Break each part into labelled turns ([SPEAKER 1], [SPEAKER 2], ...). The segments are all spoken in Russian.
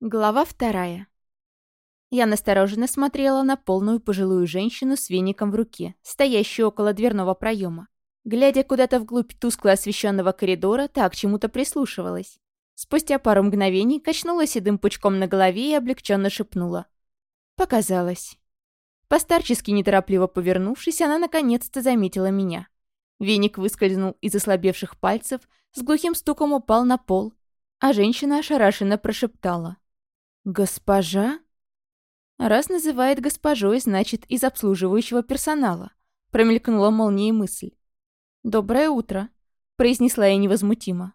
[SPEAKER 1] Глава вторая. Я настороженно смотрела на полную пожилую женщину с веником в руке, стоящую около дверного проема. Глядя куда-то вглубь тускло освещенного коридора, так чему-то прислушивалась. Спустя пару мгновений качнула седым пучком на голове и облегченно шепнула. Показалось. Постарчески неторопливо повернувшись, она наконец-то заметила меня. Веник выскользнул из ослабевших пальцев, с глухим стуком упал на пол, а женщина ошарашенно прошептала. «Госпожа?» Раз называет госпожой, значит, из обслуживающего персонала. Промелькнула молнией мысль. «Доброе утро», — произнесла я невозмутимо.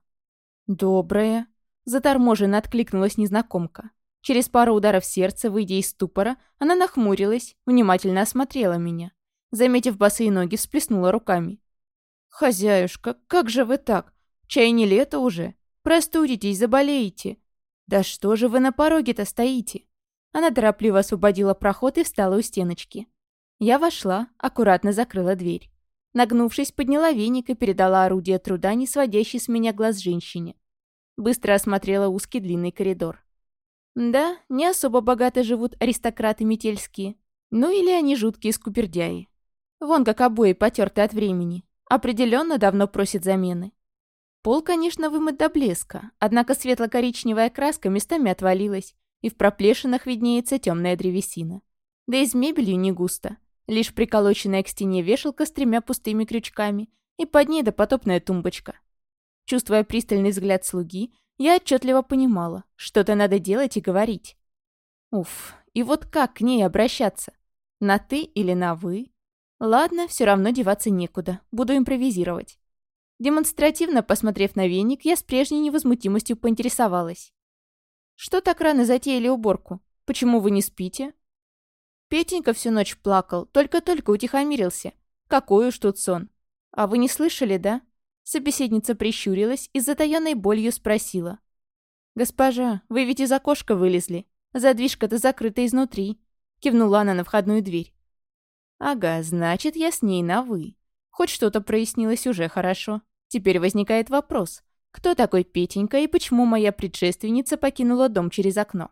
[SPEAKER 1] «Доброе», — заторможенно откликнулась незнакомка. Через пару ударов сердца, выйдя из ступора, она нахмурилась, внимательно осмотрела меня. Заметив босые ноги, всплеснула руками. «Хозяюшка, как же вы так? Чай не лето уже. Простудитесь, заболеете. «Да что же вы на пороге-то стоите?» Она торопливо освободила проход и встала у стеночки. Я вошла, аккуратно закрыла дверь. Нагнувшись, подняла веник и передала орудие труда, не сводящий с меня глаз женщине. Быстро осмотрела узкий длинный коридор. Да, не особо богато живут аристократы метельские. Ну или они жуткие скупердяи. Вон как обои потерты от времени. Определенно давно просит замены. Пол, конечно, вымыт до блеска, однако светло-коричневая краска местами отвалилась, и в проплешинах виднеется темная древесина. Да и с мебелью не густо. Лишь приколоченная к стене вешалка с тремя пустыми крючками, и под ней допотопная тумбочка. Чувствуя пристальный взгляд слуги, я отчетливо понимала, что-то надо делать и говорить. Уф, и вот как к ней обращаться? На «ты» или на «вы»? Ладно, все равно деваться некуда, буду импровизировать. Демонстративно посмотрев на веник, я с прежней невозмутимостью поинтересовалась. «Что так рано затеяли уборку? Почему вы не спите?» Петенька всю ночь плакал, только-только утихомирился. Какой уж тут сон. А вы не слышали, да? Собеседница прищурилась и с затаённой болью спросила. «Госпожа, вы ведь из окошка вылезли. Задвижка-то закрыта изнутри», — кивнула она на входную дверь. «Ага, значит, я с ней на «вы». Хоть что-то прояснилось уже хорошо. Теперь возникает вопрос, кто такой Петенька и почему моя предшественница покинула дом через окно?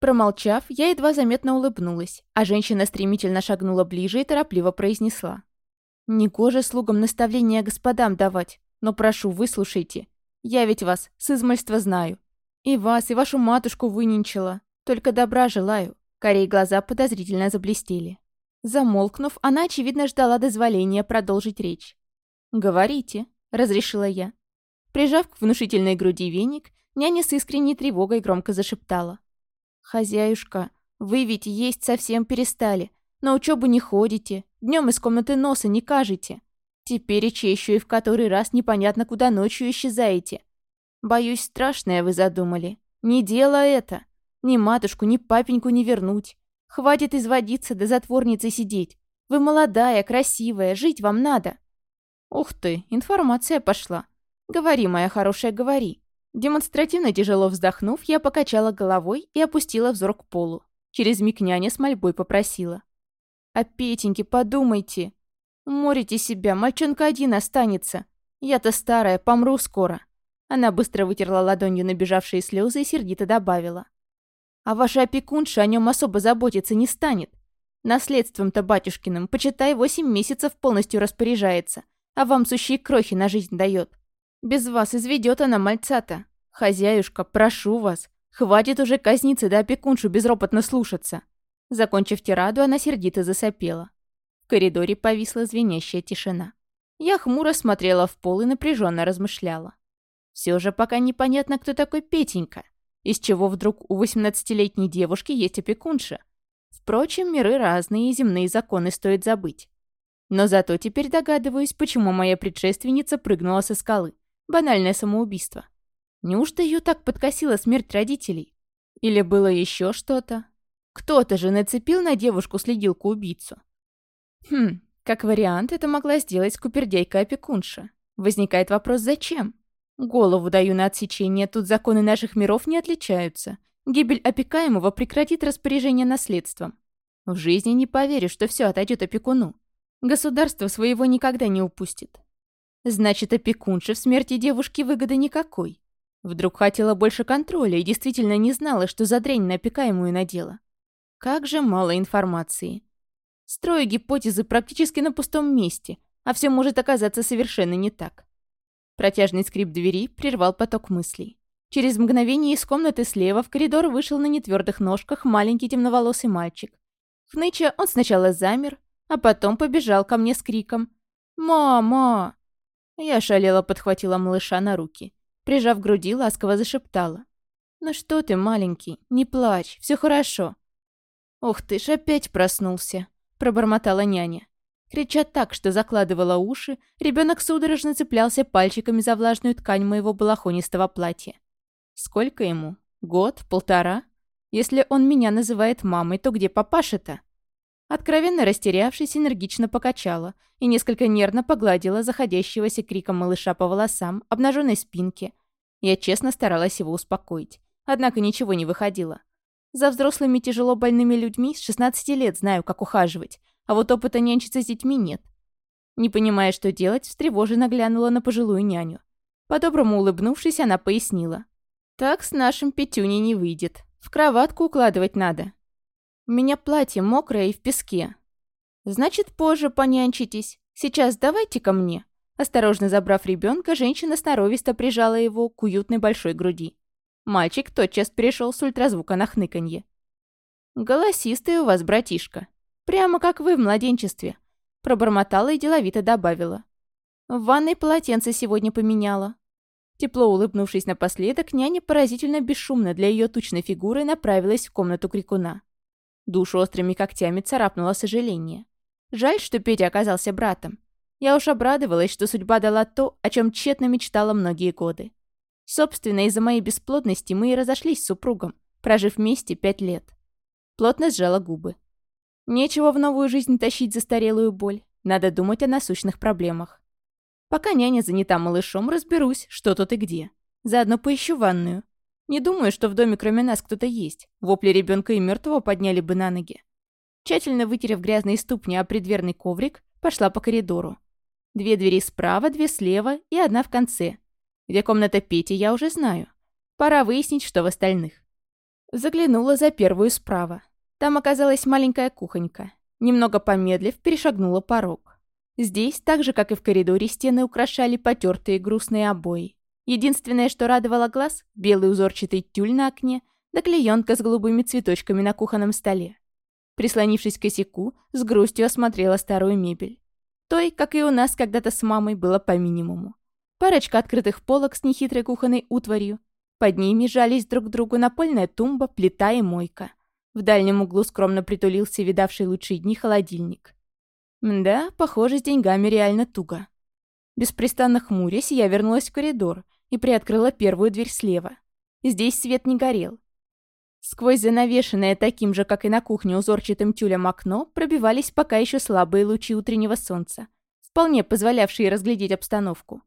[SPEAKER 1] Промолчав, я едва заметно улыбнулась, а женщина стремительно шагнула ближе и торопливо произнесла. «Негоже слугам наставления господам давать, но прошу, выслушайте. Я ведь вас с измальства знаю. И вас, и вашу матушку выненчила. Только добра желаю». Корей глаза подозрительно заблестели. Замолкнув, она, очевидно, ждала дозволения продолжить речь. «Говорите», разрешила я. Прижав к внушительной груди веник, няня с искренней тревогой громко зашептала. «Хозяюшка, вы ведь есть совсем перестали. На учебу не ходите, днем из комнаты носа не кажете. Теперь еще и в который раз непонятно куда ночью исчезаете. Боюсь, страшное вы задумали. Не дело это. Ни матушку, ни папеньку не вернуть. Хватит изводиться да затворницей сидеть. Вы молодая, красивая, жить вам надо. «Ух ты, информация пошла. Говори, моя хорошая, говори». Демонстративно тяжело вздохнув, я покачала головой и опустила взор к полу. Через миг няня с мольбой попросила. «О Петеньке подумайте. Морите себя, мальчонка один останется. Я-то старая, помру скоро». Она быстро вытерла ладонью набежавшие слезы и сердито добавила. «А ваша опекунша о нем особо заботиться не станет. Наследством-то батюшкиным, почитай, восемь месяцев полностью распоряжается а вам сущие крохи на жизнь дает. Без вас изведет она мальца-то. Хозяюшка, прошу вас, хватит уже казниться да опекуншу безропотно слушаться». Закончив тираду, она сердито засопела. В коридоре повисла звенящая тишина. Я хмуро смотрела в пол и напряженно размышляла. Все же пока непонятно, кто такой Петенька. Из чего вдруг у 18-летней девушки есть опекунша. Впрочем, миры разные, и земные законы стоит забыть. Но зато теперь догадываюсь, почему моя предшественница прыгнула со скалы. Банальное самоубийство. Неужто ее так подкосила смерть родителей? Или было еще что-то? Кто-то же нацепил на девушку следилку-убийцу. Хм, как вариант, это могла сделать скупердейка-опекунша. Возникает вопрос, зачем? Голову даю на отсечение, тут законы наших миров не отличаются. Гибель опекаемого прекратит распоряжение наследством. В жизни не поверю, что все отойдет опекуну. Государство своего никогда не упустит. Значит, опекунше в смерти девушки выгоды никакой. Вдруг хотела больше контроля и действительно не знала, что за дрянь на опекаемую надела. Как же мало информации. Строю гипотезы практически на пустом месте, а все может оказаться совершенно не так. Протяжный скрип двери прервал поток мыслей. Через мгновение из комнаты слева в коридор вышел на нетвердых ножках маленький темноволосый мальчик. Хныча он сначала замер, а потом побежал ко мне с криком «Мама!». Я шалела подхватила малыша на руки. Прижав к груди, ласково зашептала. «Ну что ты, маленький, не плачь, все хорошо». «Ух ты ж, опять проснулся», — пробормотала няня. Крича так, что закладывала уши, ребенок судорожно цеплялся пальчиками за влажную ткань моего балахонистого платья. Сколько ему? Год? Полтора? Если он меня называет мамой, то где папаша-то? Откровенно растерявшись, энергично покачала и несколько нервно погладила заходящегося криком малыша по волосам, обнаженной спинке. Я честно старалась его успокоить. Однако ничего не выходило. За взрослыми тяжело больными людьми с 16 лет знаю, как ухаживать, а вот опыта нянчиться с детьми нет. Не понимая, что делать, встревоженно глянула на пожилую няню. По-доброму улыбнувшись, она пояснила. «Так с нашим Петюней не выйдет. В кроватку укладывать надо. У меня платье мокрое и в песке. Значит, позже понянчитесь. Сейчас давайте ко мне». Осторожно забрав ребенка, женщина сноровисто прижала его к уютной большой груди. Мальчик тотчас перешел с ультразвука на хныканье. «Голосистый у вас, братишка. Прямо как вы в младенчестве», — пробормотала и деловито добавила. «В ванной полотенце сегодня поменяла». Тепло улыбнувшись напоследок, няня поразительно бесшумно для ее тучной фигуры направилась в комнату крикуна. Душу острыми когтями царапнуло сожаление. Жаль, что Петя оказался братом. Я уж обрадовалась, что судьба дала то, о чем тщетно мечтала многие годы. Собственно, из-за моей бесплодности мы и разошлись с супругом, прожив вместе пять лет. Плотно сжала губы. Нечего в новую жизнь тащить застарелую боль. Надо думать о насущных проблемах. Пока няня занята малышом, разберусь, что тут и где. Заодно поищу ванную. Не думаю, что в доме кроме нас кто-то есть. Вопли ребенка и мертвого подняли бы на ноги. Тщательно вытерев грязные ступни о предверный коврик, пошла по коридору. Две двери справа, две слева и одна в конце. Где комната Пети, я уже знаю. Пора выяснить, что в остальных. Заглянула за первую справа. Там оказалась маленькая кухонька. Немного помедлив, перешагнула порог. Здесь, так же, как и в коридоре, стены украшали потертые грустные обои. Единственное, что радовало глаз — белый узорчатый тюль на окне, да клеенка с голубыми цветочками на кухонном столе. Прислонившись к косяку, с грустью осмотрела старую мебель. Той, как и у нас когда-то с мамой, было по минимуму. Парочка открытых полок с нехитрой кухонной утварью. Под ними жались друг к другу напольная тумба, плита и мойка. В дальнем углу скромно притулился видавший лучшие дни холодильник. Да, похоже, с деньгами реально туго. Беспрестанно хмурясь, я вернулась в коридор и приоткрыла первую дверь слева. Здесь свет не горел. Сквозь занавешенное таким же, как и на кухне, узорчатым тюлем окно пробивались пока еще слабые лучи утреннего солнца, вполне позволявшие разглядеть обстановку.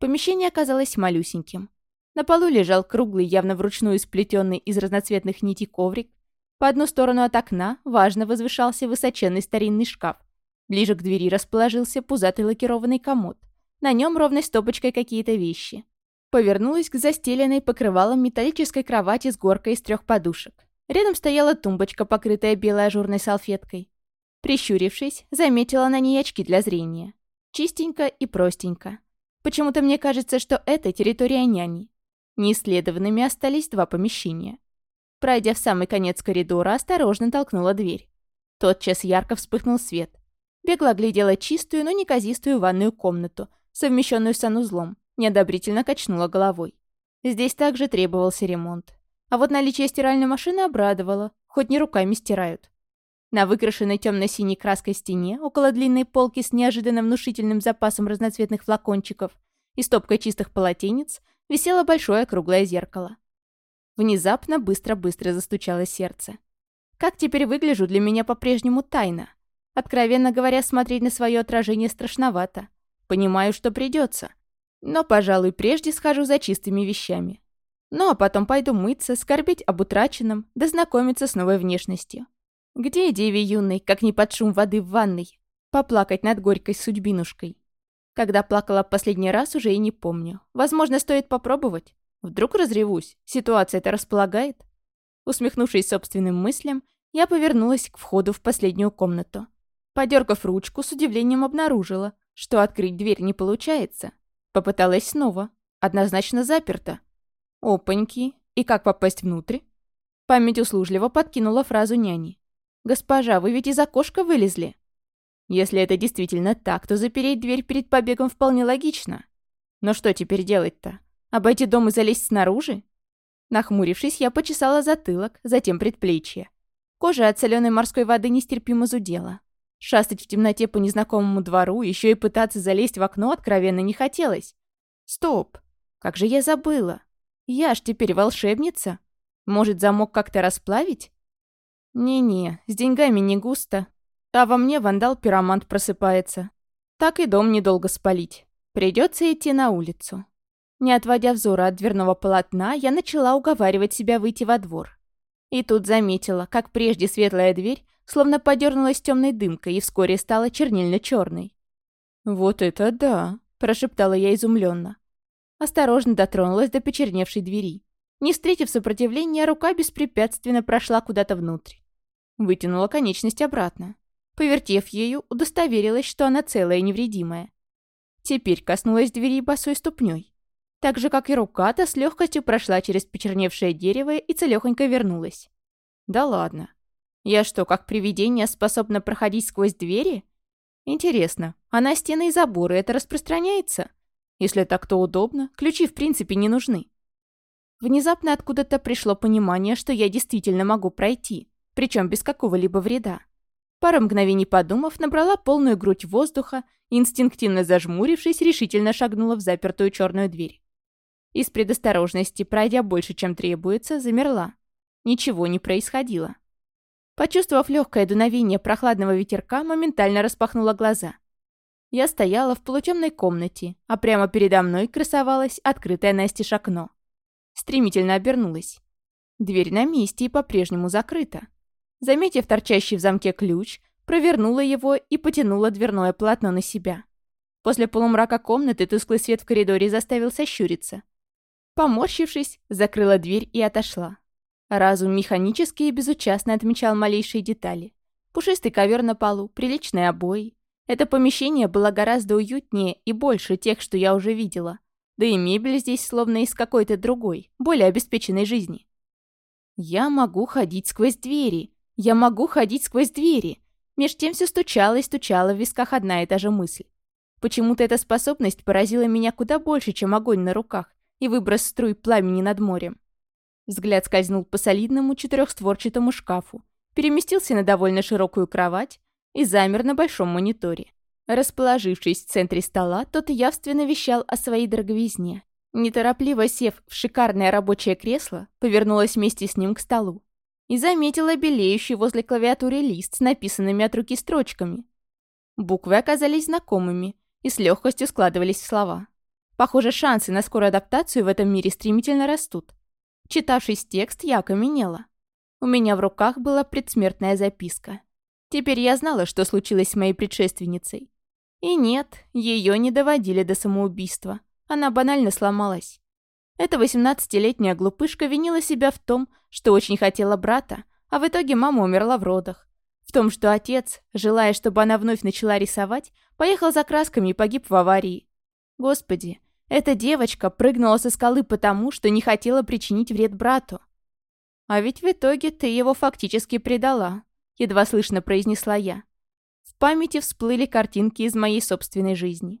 [SPEAKER 1] Помещение оказалось малюсеньким. На полу лежал круглый, явно вручную сплетенный из разноцветных нитей коврик. По одну сторону от окна важно возвышался высоченный старинный шкаф. Ближе к двери расположился пузатый лакированный комод. На нем ровной стопочкой какие-то вещи. Повернулась к застеленной покрывалом металлической кровати с горкой из трех подушек. Рядом стояла тумбочка, покрытая белой ажурной салфеткой. Прищурившись, заметила на ней очки для зрения. Чистенько и простенько. Почему-то мне кажется, что это территория няни. Неисследованными остались два помещения. Пройдя в самый конец коридора, осторожно толкнула дверь. Тотчас ярко вспыхнул свет. Бегло глядела чистую, но неказистую ванную комнату, совмещенную с санузлом. Неодобрительно качнула головой. Здесь также требовался ремонт. А вот наличие стиральной машины обрадовало, хоть не руками стирают. На выкрашенной темно-синей краской стене, около длинной полки с неожиданно внушительным запасом разноцветных флакончиков и стопкой чистых полотенец, висело большое круглое зеркало. Внезапно быстро-быстро застучало сердце. Как теперь выгляжу, для меня по-прежнему тайна. Откровенно говоря, смотреть на свое отражение страшновато. Понимаю, что придется. Но, пожалуй, прежде схожу за чистыми вещами. Ну, а потом пойду мыться, скорбить об утраченном, да знакомиться с новой внешностью. Где деве юной, как не под шум воды в ванной? Поплакать над горькой судьбинушкой. Когда плакала последний раз, уже и не помню. Возможно, стоит попробовать. Вдруг разревусь, ситуация это располагает? Усмехнувшись собственным мыслям, я повернулась к входу в последнюю комнату. Подергав ручку, с удивлением обнаружила, что открыть дверь не получается. Попыталась снова. Однозначно заперта. Опаньки. И как попасть внутрь? Память услужливо подкинула фразу няни. «Госпожа, вы ведь из окошка вылезли?» Если это действительно так, то запереть дверь перед побегом вполне логично. Но что теперь делать-то? Обойти дом и залезть снаружи? Нахмурившись, я почесала затылок, затем предплечье. Кожа от соленой морской воды нестерпимо зудела. Шастать в темноте по незнакомому двору, еще и пытаться залезть в окно откровенно не хотелось. Стоп! Как же я забыла? Я ж теперь волшебница. Может, замок как-то расплавить? Не-не, с деньгами не густо. А во мне вандал-пиромант просыпается. Так и дом недолго спалить. Придется идти на улицу. Не отводя взора от дверного полотна, я начала уговаривать себя выйти во двор. И тут заметила, как прежде светлая дверь словно подернулась темной дымкой и вскоре стала чернильно-черной. «Вот это да!» – прошептала я изумленно. Осторожно дотронулась до почерневшей двери. Не встретив сопротивления, рука беспрепятственно прошла куда-то внутрь. Вытянула конечность обратно. Повертев ею, удостоверилась, что она целая и невредимая. Теперь коснулась двери босой ступней. Так же, как и рука-то, с легкостью прошла через почерневшее дерево и целехонько вернулась. Да ладно. Я что, как привидение, способна проходить сквозь двери? Интересно, а на стены и заборы это распространяется? Если так, то удобно. Ключи, в принципе, не нужны. Внезапно откуда-то пришло понимание, что я действительно могу пройти, причем без какого-либо вреда. Пару мгновений подумав, набрала полную грудь воздуха и, инстинктивно зажмурившись, решительно шагнула в запертую черную дверь. Из предосторожности, пройдя больше, чем требуется, замерла. Ничего не происходило. Почувствовав легкое дуновение прохладного ветерка, моментально распахнула глаза. Я стояла в полутемной комнате, а прямо передо мной красовалось открытое настежь окно. Стремительно обернулась. Дверь на месте и по-прежнему закрыта. Заметив торчащий в замке ключ, провернула его и потянула дверное полотно на себя. После полумрака комнаты тусклый свет в коридоре заставил сощуриться. Поморщившись, закрыла дверь и отошла. Разум механически и безучастно отмечал малейшие детали. Пушистый ковер на полу, приличные обои. Это помещение было гораздо уютнее и больше тех, что я уже видела. Да и мебель здесь словно из какой-то другой, более обеспеченной жизни. Я могу ходить сквозь двери. Я могу ходить сквозь двери. Меж тем все стучало и стучала в висках одна и та же мысль. Почему-то эта способность поразила меня куда больше, чем огонь на руках и выброс струй пламени над морем. Взгляд скользнул по солидному четырехстворчатому шкафу, переместился на довольно широкую кровать и замер на большом мониторе. Расположившись в центре стола, тот явственно вещал о своей дороговизне. Неторопливо сев в шикарное рабочее кресло, повернулась вместе с ним к столу и заметила белеющий возле клавиатуры лист с написанными от руки строчками. Буквы оказались знакомыми и с легкостью складывались в слова. Похоже, шансы на скорую адаптацию в этом мире стремительно растут. Читавшись текст, я окаменела. У меня в руках была предсмертная записка. Теперь я знала, что случилось с моей предшественницей. И нет, ее не доводили до самоубийства. Она банально сломалась. Эта 18-летняя глупышка винила себя в том, что очень хотела брата, а в итоге мама умерла в родах. В том, что отец, желая, чтобы она вновь начала рисовать, поехал за красками и погиб в аварии. Господи, эта девочка прыгнула со скалы потому, что не хотела причинить вред брату. «А ведь в итоге ты его фактически предала», — едва слышно произнесла я. В памяти всплыли картинки из моей собственной жизни.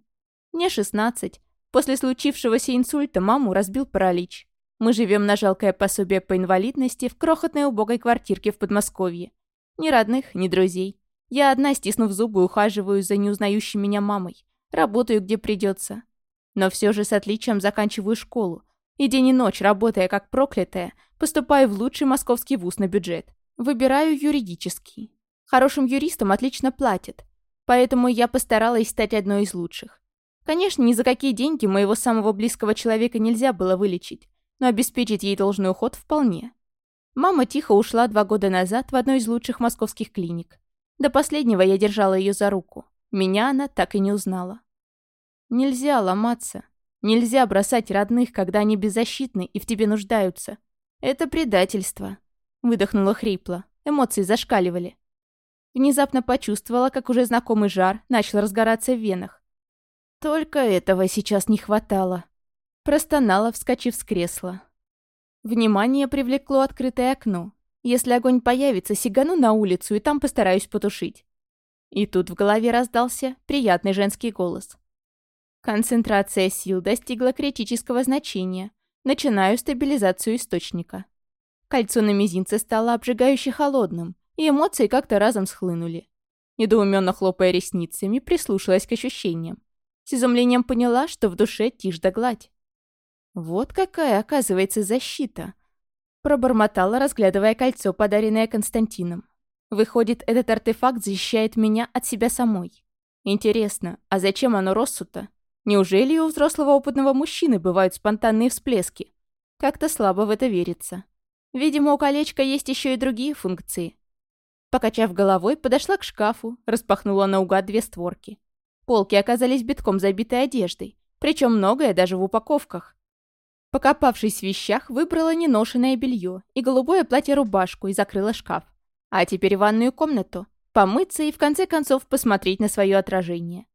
[SPEAKER 1] Мне 16. После случившегося инсульта маму разбил паралич. Мы живем на жалкое пособие по инвалидности в крохотной убогой квартирке в Подмосковье. Ни родных, ни друзей. Я одна, стиснув зубы, ухаживаю за неузнающей меня мамой. Работаю, где придется. Но все же с отличием заканчиваю школу. И день и ночь, работая как проклятая, поступаю в лучший московский вуз на бюджет. Выбираю юридический. Хорошим юристам отлично платят. Поэтому я постаралась стать одной из лучших. Конечно, ни за какие деньги моего самого близкого человека нельзя было вылечить, но обеспечить ей должный уход вполне. Мама тихо ушла два года назад в одну из лучших московских клиник. До последнего я держала ее за руку. Меня она так и не узнала. Нельзя ломаться. Нельзя бросать родных, когда они беззащитны и в тебе нуждаются. Это предательство. Выдохнула хрипло. Эмоции зашкаливали. Внезапно почувствовала, как уже знакомый жар начал разгораться в венах. Только этого сейчас не хватало. Простонала, вскочив с кресла. Внимание привлекло открытое окно. Если огонь появится, сигану на улицу и там постараюсь потушить. И тут в голове раздался приятный женский голос. Концентрация сил достигла критического значения. Начинаю стабилизацию источника. Кольцо на мизинце стало обжигающе холодным, и эмоции как-то разом схлынули. Недоуменно хлопая ресницами, прислушалась к ощущениям. С изумлением поняла, что в душе тишь да гладь. Вот какая, оказывается, защита. Пробормотала, разглядывая кольцо, подаренное Константином. Выходит, этот артефакт защищает меня от себя самой. Интересно, а зачем оно Россу-то? Неужели у взрослого опытного мужчины бывают спонтанные всплески? Как-то слабо в это верится. Видимо, у колечка есть еще и другие функции. Покачав головой, подошла к шкафу, распахнула наугад две створки. Полки оказались битком забитой одеждой, причем многое даже в упаковках. Покопавшись в вещах, выбрала неношенное белье и голубое платье-рубашку и закрыла шкаф. А теперь ванную комнату, помыться и в конце концов посмотреть на свое отражение.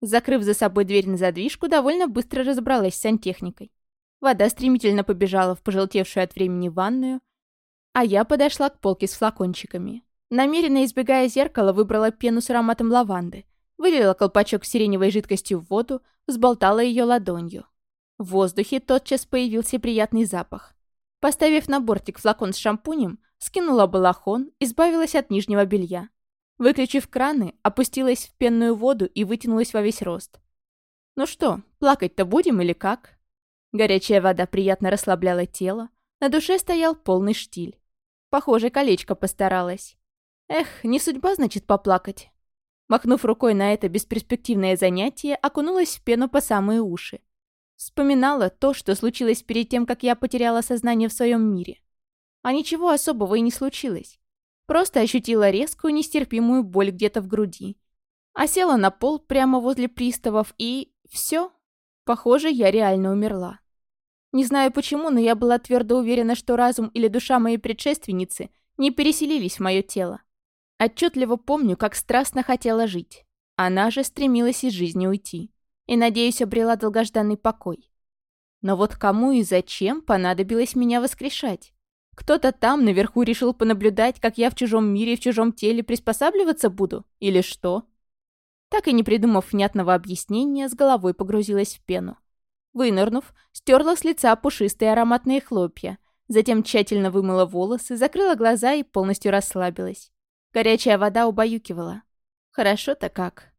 [SPEAKER 1] Закрыв за собой дверь на задвижку, довольно быстро разобралась с сантехникой. Вода стремительно побежала в пожелтевшую от времени ванную, а я подошла к полке с флакончиками. Намеренно избегая зеркала, выбрала пену с ароматом лаванды, вылила колпачок с сиреневой жидкостью в воду, взболтала ее ладонью. В воздухе тотчас появился приятный запах. Поставив на бортик флакон с шампунем, скинула балахон, избавилась от нижнего белья. Выключив краны, опустилась в пенную воду и вытянулась во весь рост. Ну что, плакать-то будем или как? Горячая вода приятно расслабляла тело, на душе стоял полный штиль. Похоже, колечко постаралась. Эх, не судьба, значит, поплакать. Махнув рукой на это бесперспективное занятие, окунулась в пену по самые уши. Вспоминала то, что случилось перед тем, как я потеряла сознание в своем мире. А ничего особого и не случилось. Просто ощутила резкую, нестерпимую боль где-то в груди. А села на пол прямо возле приставов и... все. Похоже, я реально умерла. Не знаю почему, но я была твердо уверена, что разум или душа моей предшественницы не переселились в мое тело. Отчетливо помню, как страстно хотела жить. Она же стремилась из жизни уйти. И, надеюсь, обрела долгожданный покой. Но вот кому и зачем понадобилось меня воскрешать? Кто-то там наверху решил понаблюдать, как я в чужом мире и в чужом теле приспосабливаться буду? Или что? Так и не придумав внятного объяснения, с головой погрузилась в пену. Вынырнув, стерла с лица пушистые ароматные хлопья, затем тщательно вымыла волосы, закрыла глаза и полностью расслабилась. Горячая вода убаюкивала. Хорошо-то как.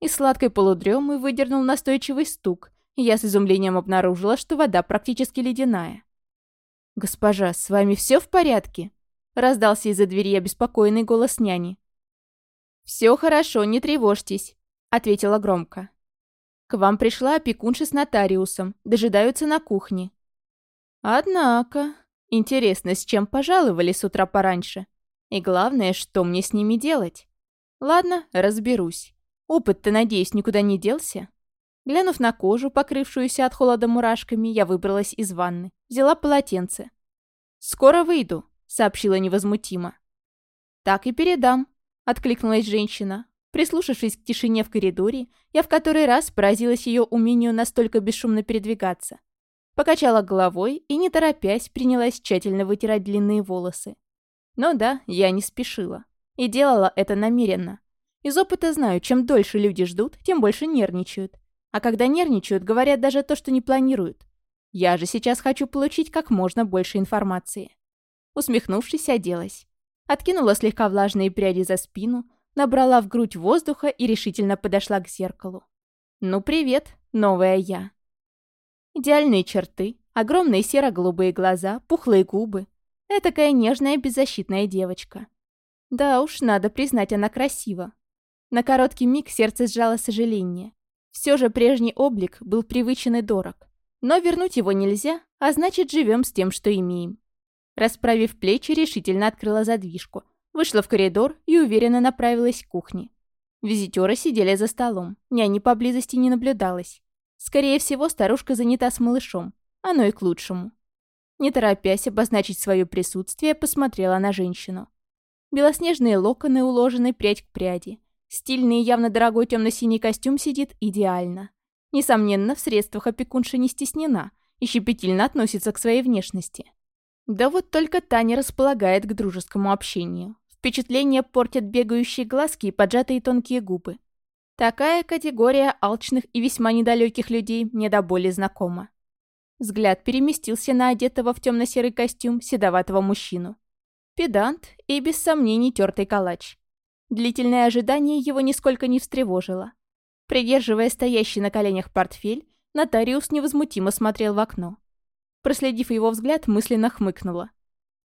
[SPEAKER 1] Из сладкой полудремы выдернул настойчивый стук, и я с изумлением обнаружила, что вода практически ледяная. «Госпожа, с вами все в порядке?» Раздался из-за двери обеспокоенный голос няни. «Все хорошо, не тревожьтесь», — ответила громко. «К вам пришла опекунша с нотариусом, дожидаются на кухне». «Однако, интересно, с чем пожаловали с утра пораньше? И главное, что мне с ними делать? Ладно, разберусь. Опыт-то, надеюсь, никуда не делся?» Глянув на кожу, покрывшуюся от холода мурашками, я выбралась из ванны. Взяла полотенце. «Скоро выйду», — сообщила невозмутимо. «Так и передам», — откликнулась женщина. Прислушавшись к тишине в коридоре, я в который раз поразилась ее умению настолько бесшумно передвигаться. Покачала головой и, не торопясь, принялась тщательно вытирать длинные волосы. Но да, я не спешила. И делала это намеренно. Из опыта знаю, чем дольше люди ждут, тем больше нервничают. А когда нервничают, говорят даже то, что не планируют. Я же сейчас хочу получить как можно больше информации. Усмехнувшись, оделась. Откинула слегка влажные пряди за спину, набрала в грудь воздуха и решительно подошла к зеркалу. «Ну, привет, новая я». Идеальные черты, огромные серо-голубые глаза, пухлые губы. Этакая нежная беззащитная девочка. Да уж, надо признать, она красива. На короткий миг сердце сжало сожаление. Все же прежний облик был привычен и дорог. Но вернуть его нельзя, а значит, живем с тем, что имеем. Расправив плечи, решительно открыла задвижку, вышла в коридор и уверенно направилась к кухне. Визитеры сидели за столом, няни поблизости не наблюдалось. Скорее всего, старушка занята с малышом. Оно и к лучшему. Не торопясь обозначить свое присутствие, посмотрела на женщину. Белоснежные локоны уложены прядь к пряди. Стильный явно дорогой темно-синий костюм сидит идеально. Несомненно, в средствах опекунша не стеснена и щепетильно относится к своей внешности. Да вот только Таня располагает к дружескому общению. Впечатление портят бегающие глазки и поджатые тонкие губы. Такая категория алчных и весьма недалеких людей мне до боли знакома. Взгляд переместился на одетого в темно-серый костюм седоватого мужчину. Педант и, без сомнений, тертый калач. Длительное ожидание его нисколько не встревожило. Придерживая стоящий на коленях портфель, нотариус невозмутимо смотрел в окно. Проследив его взгляд, мысленно хмыкнула.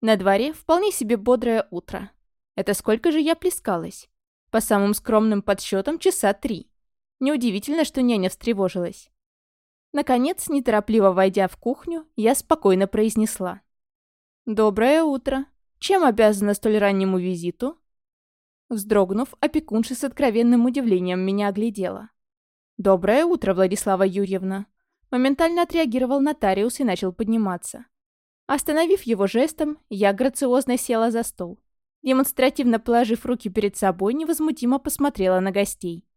[SPEAKER 1] На дворе вполне себе бодрое утро. Это сколько же я плескалась? По самым скромным подсчетам, часа три. Неудивительно, что няня встревожилась. Наконец, неторопливо войдя в кухню, я спокойно произнесла. «Доброе утро. Чем обязана столь раннему визиту?» Вздрогнув, опекунша с откровенным удивлением меня оглядела. «Доброе утро, Владислава Юрьевна!» Моментально отреагировал нотариус и начал подниматься. Остановив его жестом, я грациозно села за стол. Демонстративно положив руки перед собой, невозмутимо посмотрела на гостей.